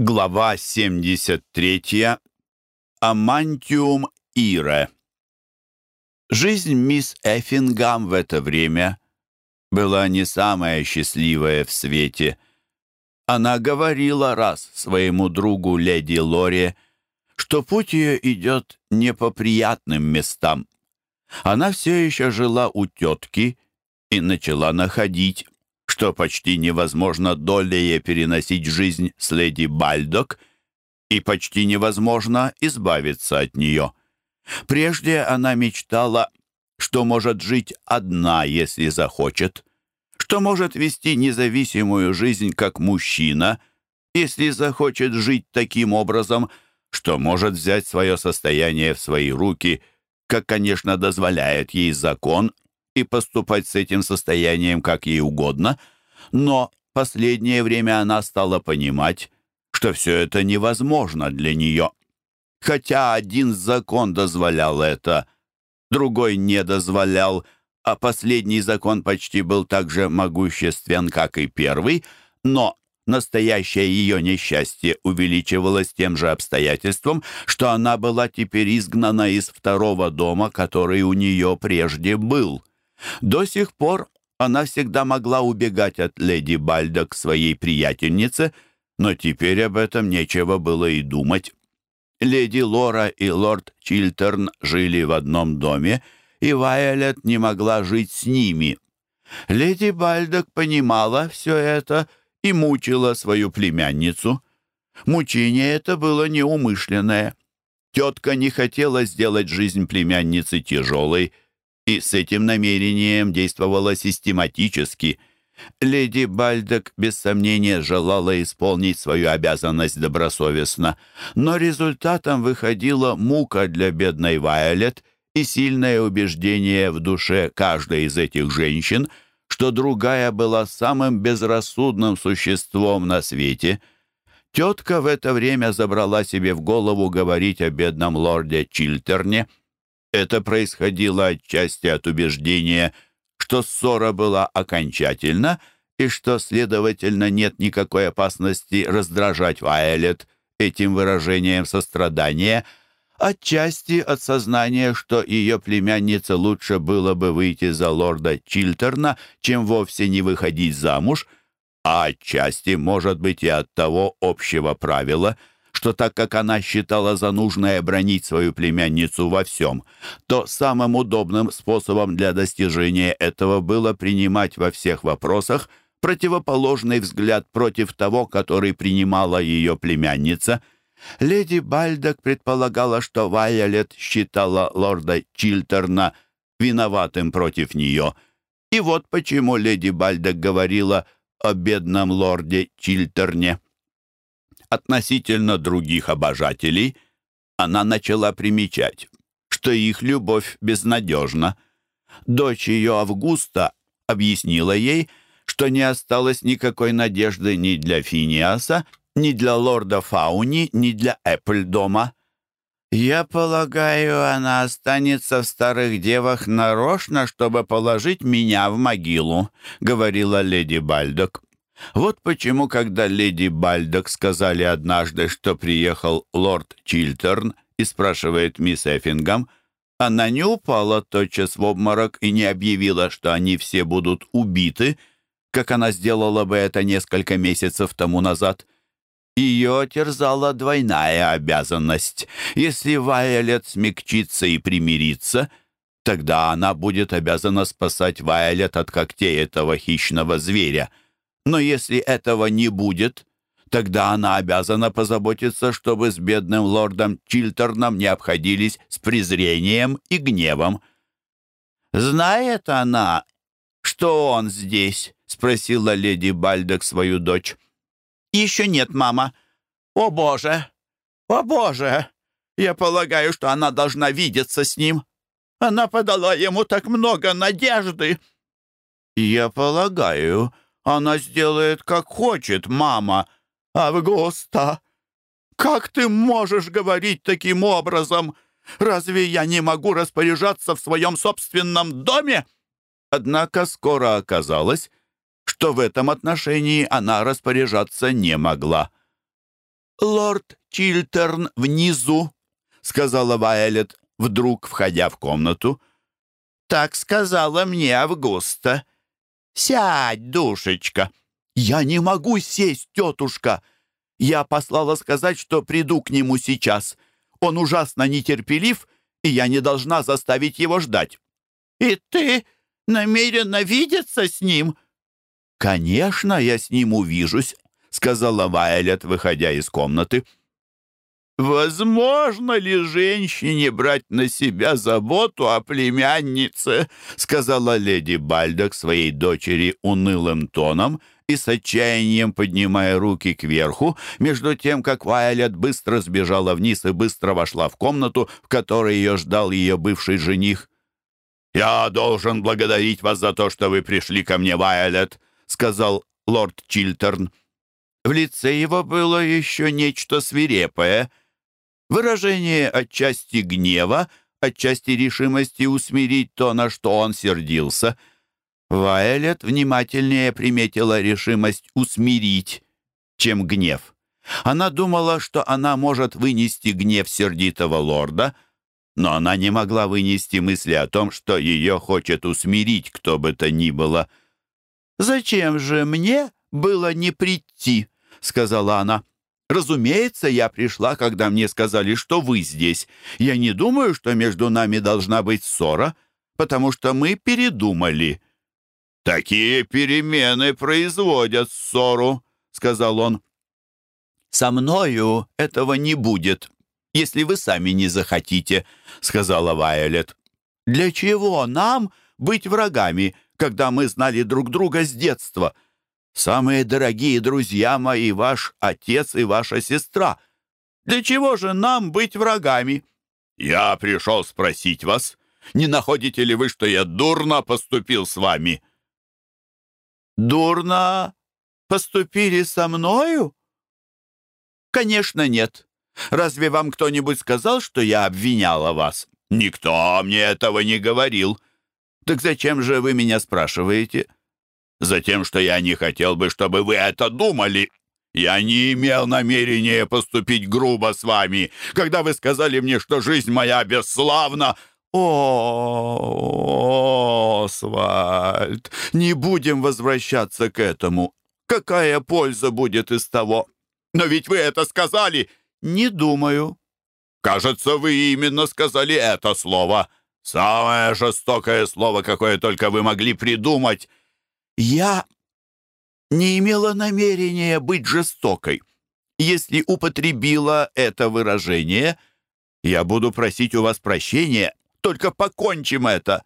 Глава 73. Амантиум Ире. Жизнь мисс Эффингам в это время была не самая счастливая в свете. Она говорила раз своему другу леди Лоре, что путь ее идет не по приятным местам. Она все еще жила у тетки и начала находить что почти невозможно долее переносить жизнь с леди Бальдок, и почти невозможно избавиться от нее. Прежде она мечтала, что может жить одна, если захочет, что может вести независимую жизнь как мужчина, если захочет жить таким образом, что может взять свое состояние в свои руки, как, конечно, дозволяет ей закон и поступать с этим состоянием как ей угодно, но последнее время она стала понимать, что все это невозможно для нее. Хотя один закон дозволял это, другой не дозволял, а последний закон почти был так же могуществен, как и первый, но настоящее ее несчастье увеличивалось тем же обстоятельством, что она была теперь изгнана из второго дома, который у нее прежде был. До сих пор она всегда могла убегать от леди Бальда к своей приятельнице, но теперь об этом нечего было и думать. Леди Лора и лорд Чилтерн жили в одном доме, и Вайолет не могла жить с ними. Леди Бальдок понимала все это и мучила свою племянницу. Мучение это было неумышленное. Тетка не хотела сделать жизнь племянницы тяжелой, и с этим намерением действовала систематически. Леди Бальдек, без сомнения, желала исполнить свою обязанность добросовестно, но результатом выходила мука для бедной Вайолет и сильное убеждение в душе каждой из этих женщин, что другая была самым безрассудным существом на свете. Тетка в это время забрала себе в голову говорить о бедном лорде Чилтерне — это происходило отчасти от убеждения, что ссора была окончательна и что, следовательно, нет никакой опасности раздражать Вайолет этим выражением сострадания, отчасти от сознания, что ее племяннице лучше было бы выйти за лорда Чилтерна, чем вовсе не выходить замуж, а отчасти, может быть, и от того общего правила — что так как она считала за нужное бронить свою племянницу во всем, то самым удобным способом для достижения этого было принимать во всех вопросах противоположный взгляд против того, который принимала ее племянница. Леди Бальдок предполагала, что Вайолет считала лорда Чилтерна виноватым против нее. И вот почему леди Бальдок говорила о бедном лорде Чилтерне. Относительно других обожателей она начала примечать, что их любовь безнадежна. Дочь ее Августа объяснила ей, что не осталось никакой надежды ни для Финиаса, ни для лорда Фауни, ни для Эпплдома. «Я полагаю, она останется в старых девах нарочно, чтобы положить меня в могилу», — говорила леди Бальдок. Вот почему, когда леди Бальдок сказали однажды, что приехал лорд Чилтерн и спрашивает мисс Эффингам, она не упала тотчас в обморок и не объявила, что они все будут убиты, как она сделала бы это несколько месяцев тому назад. Ее терзала двойная обязанность. Если Вайолет смягчится и примирится, тогда она будет обязана спасать Вайолет от когтей этого хищного зверя — но если этого не будет, тогда она обязана позаботиться, чтобы с бедным лордом Чилтерном не обходились с презрением и гневом. «Знает она, что он здесь?» — спросила леди Бальдек свою дочь. «Еще нет, мама. О, Боже! О, Боже! Я полагаю, что она должна видеться с ним. Она подала ему так много надежды». «Я полагаю, она сделает, как хочет, мама. Августа, как ты можешь говорить таким образом? Разве я не могу распоряжаться в своем собственном доме?» Однако скоро оказалось, что в этом отношении она распоряжаться не могла. лорд Чилтерн внизу», — сказала Вайолет, вдруг входя в комнату. «Так сказала мне Августа. Сядь, душечка». «Я не могу сесть, тетушка!» Я послала сказать, что приду к нему сейчас. Он ужасно нетерпелив, и я не должна заставить его ждать». «И ты намерена видеться с ним?» «Конечно, я с ним увижусь», — сказала Вайолет, выходя из комнаты. «Возможно ли женщине брать на себя заботу о племяннице?» — сказала леди Бальдок своей дочери унылым тоном — и с отчаянием поднимая руки кверху, между тем, как Вайолет быстро сбежала вниз и быстро вошла в комнату, в которой ее ждал ее бывший жених. «Я должен благодарить вас за то, что вы пришли ко мне, Вайолет», — сказал лорд Чилтерн. В лице его было еще нечто свирепое, выражение отчасти гнева, отчасти решимости усмирить то, на что он сердился — Вайлет внимательнее приметила решимость усмирить, чем гнев. Она думала, что она может вынести гнев сердитого лорда, но она не могла вынести мысли о том, что ее хочет усмирить кто бы то ни было. «Зачем же мне было не прийти?» — сказала она. «Разумеется, я пришла, когда мне сказали, что вы здесь. Я не думаю, что между нами должна быть ссора, потому что мы передумали». «Такие перемены производят ссору», — сказал он. «Со мною этого не будет, если вы сами не захотите», — сказала Вайолет. «Для чего нам быть врагами, когда мы знали друг друга с детства? Самые дорогие друзья мои, ваш отец и ваша сестра. Для чего же нам быть врагами?» «Я пришел спросить вас, не находите ли вы, что я дурно поступил с вами?» «Дурно поступили со мною?» «Конечно, нет. Разве вам кто-нибудь сказал, что я обвиняла вас?» «Никто мне этого не говорил». «Так зачем же вы меня спрашиваете?» «Затем, что я не хотел бы, чтобы вы это думали. Я не имел намерения поступить грубо с вами, когда вы сказали мне, что жизнь моя бесславна. «О, Освальд, не будем возвращаться к этому. Какая польза будет из того? Но ведь вы это сказали!» «Не думаю». «Кажется, вы именно сказали это слово. Самое жестокое слово, какое только вы могли придумать». «Я не имела намерения быть жестокой. Если употребила это выражение, я буду просить у вас прощения только покончим это.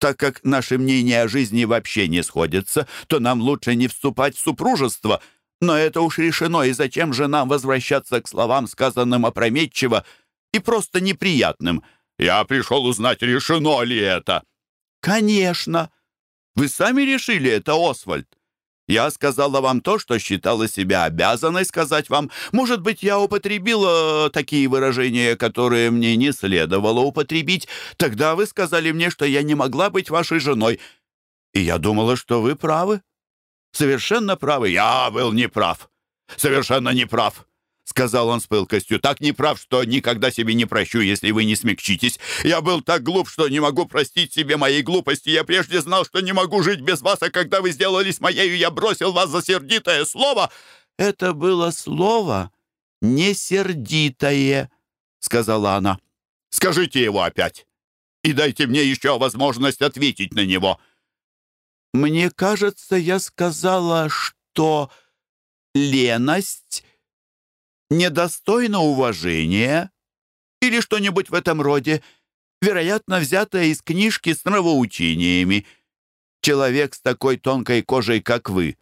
Так как наши мнения о жизни вообще не сходятся, то нам лучше не вступать в супружество. Но это уж решено, и зачем же нам возвращаться к словам, сказанным опрометчиво и просто неприятным? Я пришел узнать, решено ли это. Конечно. Вы сами решили это, Освальд. Я сказала вам то, что считала себя обязанной сказать вам. Может быть, я употребила такие выражения, которые мне не следовало употребить. Тогда вы сказали мне, что я не могла быть вашей женой. И я думала, что вы правы. Совершенно правы. Я был неправ. Совершенно неправ сказал он с пылкостью. «Так неправ, что никогда себе не прощу, если вы не смягчитесь. Я был так глуп, что не могу простить себе моей глупости. Я прежде знал, что не могу жить без вас, а когда вы сделались моею, я бросил вас за сердитое слово». «Это было слово не сердитое», — сказала она. «Скажите его опять, и дайте мне еще возможность ответить на него». «Мне кажется, я сказала, что леность недостойно уважения или что-нибудь в этом роде, вероятно, взятое из книжки с нравоучениями. Человек с такой тонкой кожей, как вы,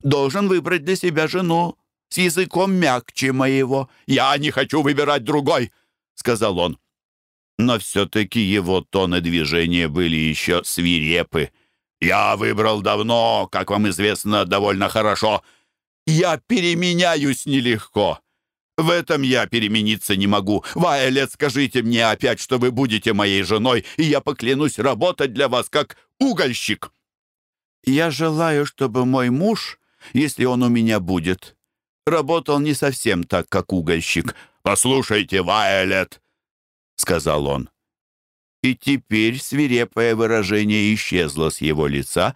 должен выбрать для себя жену с языком мягче моего. «Я не хочу выбирать другой», — сказал он. Но все-таки его тон и движения были еще свирепы. «Я выбрал давно, как вам известно, довольно хорошо. Я переменяюсь нелегко. В этом я перемениться не могу. Вайолет, скажите мне опять, что вы будете моей женой, и я поклянусь работать для вас как угольщик. Я желаю, чтобы мой муж, если он у меня будет, работал не совсем так, как угольщик. «Послушайте, Вайолет!» — сказал он. И теперь свирепое выражение исчезло с его лица,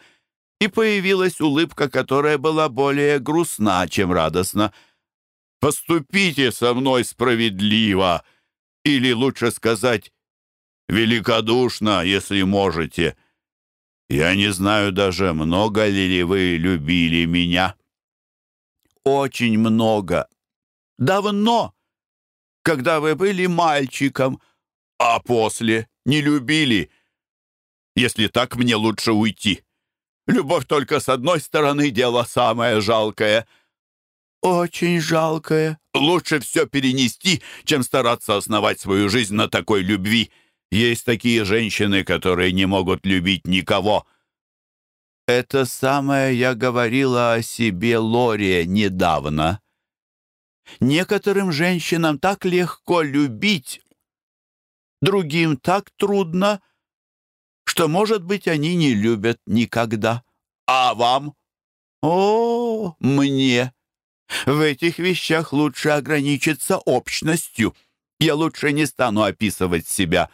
и появилась улыбка, которая была более грустна, чем радостна. «Поступите со мной справедливо!» или, лучше сказать, великодушно, если можете. Я не знаю даже, много ли вы любили меня. Очень много. Давно, когда вы были мальчиком, а после не любили. Если так, мне лучше уйти. Любовь только с одной стороны дело самое жалкое — очень жалкое. Лучше все перенести, чем стараться основать свою жизнь на такой любви. Есть такие женщины, которые не могут любить никого. Это самое я говорила о себе Лоре недавно. Некоторым женщинам так легко любить, другим так трудно, что, может быть, они не любят никогда. А вам? О, мне! В этих вещах лучше ограничиться общностью. Я лучше не стану описывать себя,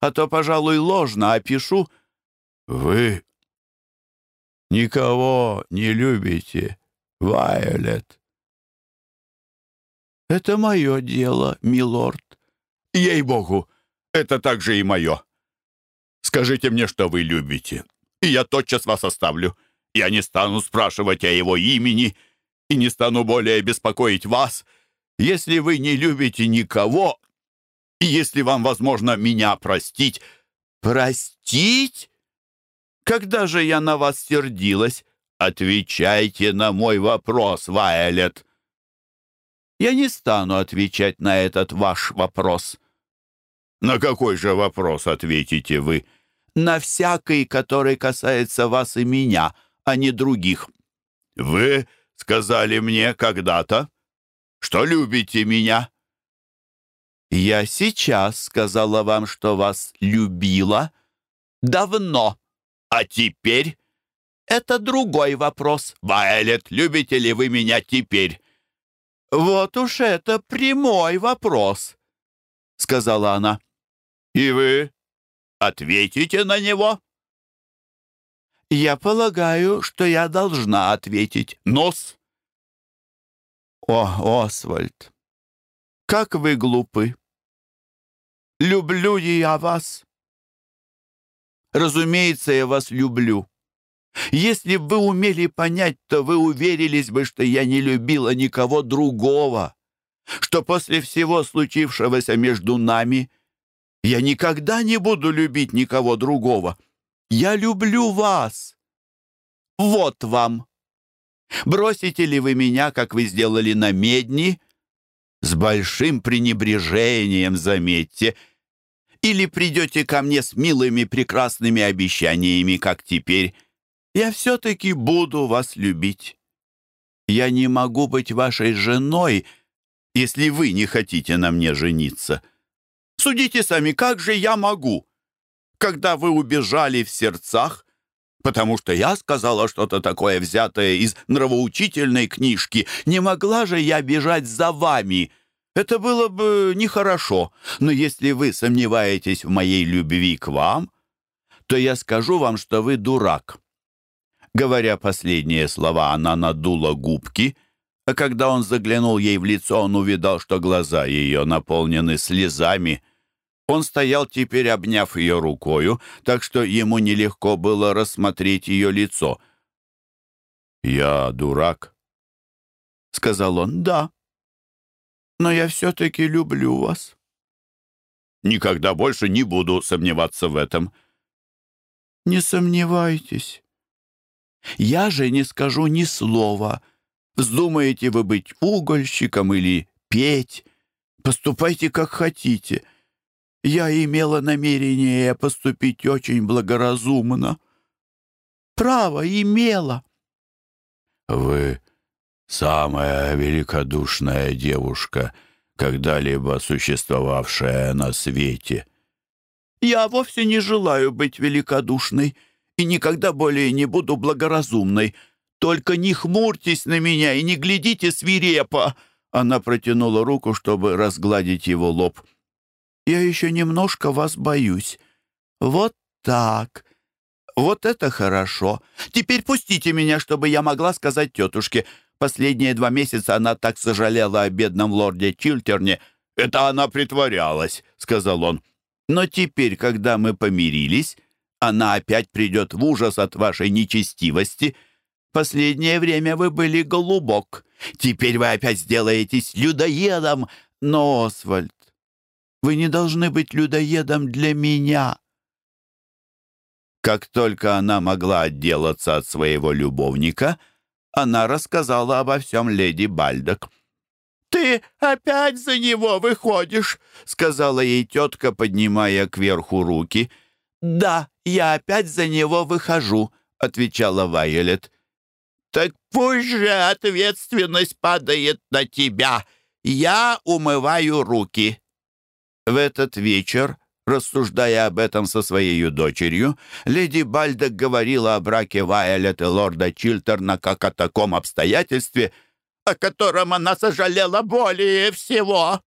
а то, пожалуй, ложно опишу. Вы никого не любите, Вайолет. Это мое дело, милорд. Ей-богу, это также и мое. Скажите мне, что вы любите, и я тотчас вас оставлю. Я не стану спрашивать о его имени, — и не стану более беспокоить вас, если вы не любите никого, и если вам возможно меня простить. Простить? Когда же я на вас сердилась? Отвечайте на мой вопрос, Вайолет. Я не стану отвечать на этот ваш вопрос. На какой же вопрос ответите вы? На всякий, который касается вас и меня, а не других. Вы сказали мне когда-то, что любите меня. Я сейчас сказала вам, что вас любила. Давно. А теперь? Это другой вопрос. Вайлет, любите ли вы меня теперь? Вот уж это прямой вопрос, сказала она. И вы ответите на него? Я полагаю, что я должна ответить. Нос. О, Освальд, как вы глупы. Люблю я вас. Разумеется, я вас люблю. Если бы вы умели понять, то вы уверились бы, что я не любила никого другого, что после всего случившегося между нами я никогда не буду любить никого другого. Я люблю вас. Вот вам. Бросите ли вы меня, как вы сделали на медни? С большим пренебрежением, заметьте. Или придете ко мне с милыми прекрасными обещаниями, как теперь. Я все-таки буду вас любить. Я не могу быть вашей женой, если вы не хотите на мне жениться. Судите сами, как же я могу? Когда вы убежали в сердцах, потому что я сказала что-то такое взятое из нравоучительной книжки. Не могла же я бежать за вами. Это было бы нехорошо. Но если вы сомневаетесь в моей любви к вам, то я скажу вам, что вы дурак». Говоря последние слова, она надула губки, а когда он заглянул ей в лицо, он увидал, что глаза ее наполнены слезами — он стоял теперь, обняв ее рукою, так что ему нелегко было рассмотреть ее лицо. «Я дурак», — сказал он. «Да, но я все-таки люблю вас». «Никогда больше не буду сомневаться в этом». «Не сомневайтесь. Я же не скажу ни слова. Вздумаете вы быть угольщиком или петь? Поступайте, как хотите». Я имела намерение поступить очень благоразумно. Право, имела. Вы самая великодушная девушка, когда-либо существовавшая на свете. Я вовсе не желаю быть великодушной и никогда более не буду благоразумной. Только не хмурьтесь на меня и не глядите свирепо!» Она протянула руку, чтобы разгладить его лоб. «Я еще немножко вас боюсь. Вот так. Вот это хорошо. Теперь пустите меня, чтобы я могла сказать тетушке. Последние два месяца она так сожалела о бедном лорде Чилтерне. Это она притворялась», — сказал он. «Но теперь, когда мы помирились, она опять придет в ужас от вашей нечестивости. Последнее время вы были голубок. Теперь вы опять сделаетесь людоедом. Но, Освальд, вы не должны быть людоедом для меня». Как только она могла отделаться от своего любовника, она рассказала обо всем леди Бальдок. «Ты опять за него выходишь», — сказала ей тетка, поднимая кверху руки. «Да, я опять за него выхожу», — отвечала Вайолет. «Так пусть же ответственность падает на тебя. Я умываю руки». В этот вечер, рассуждая об этом со своей дочерью, леди Бальдек говорила о браке Вайолет и лорда Чилтерна как о таком обстоятельстве, о котором она сожалела более всего.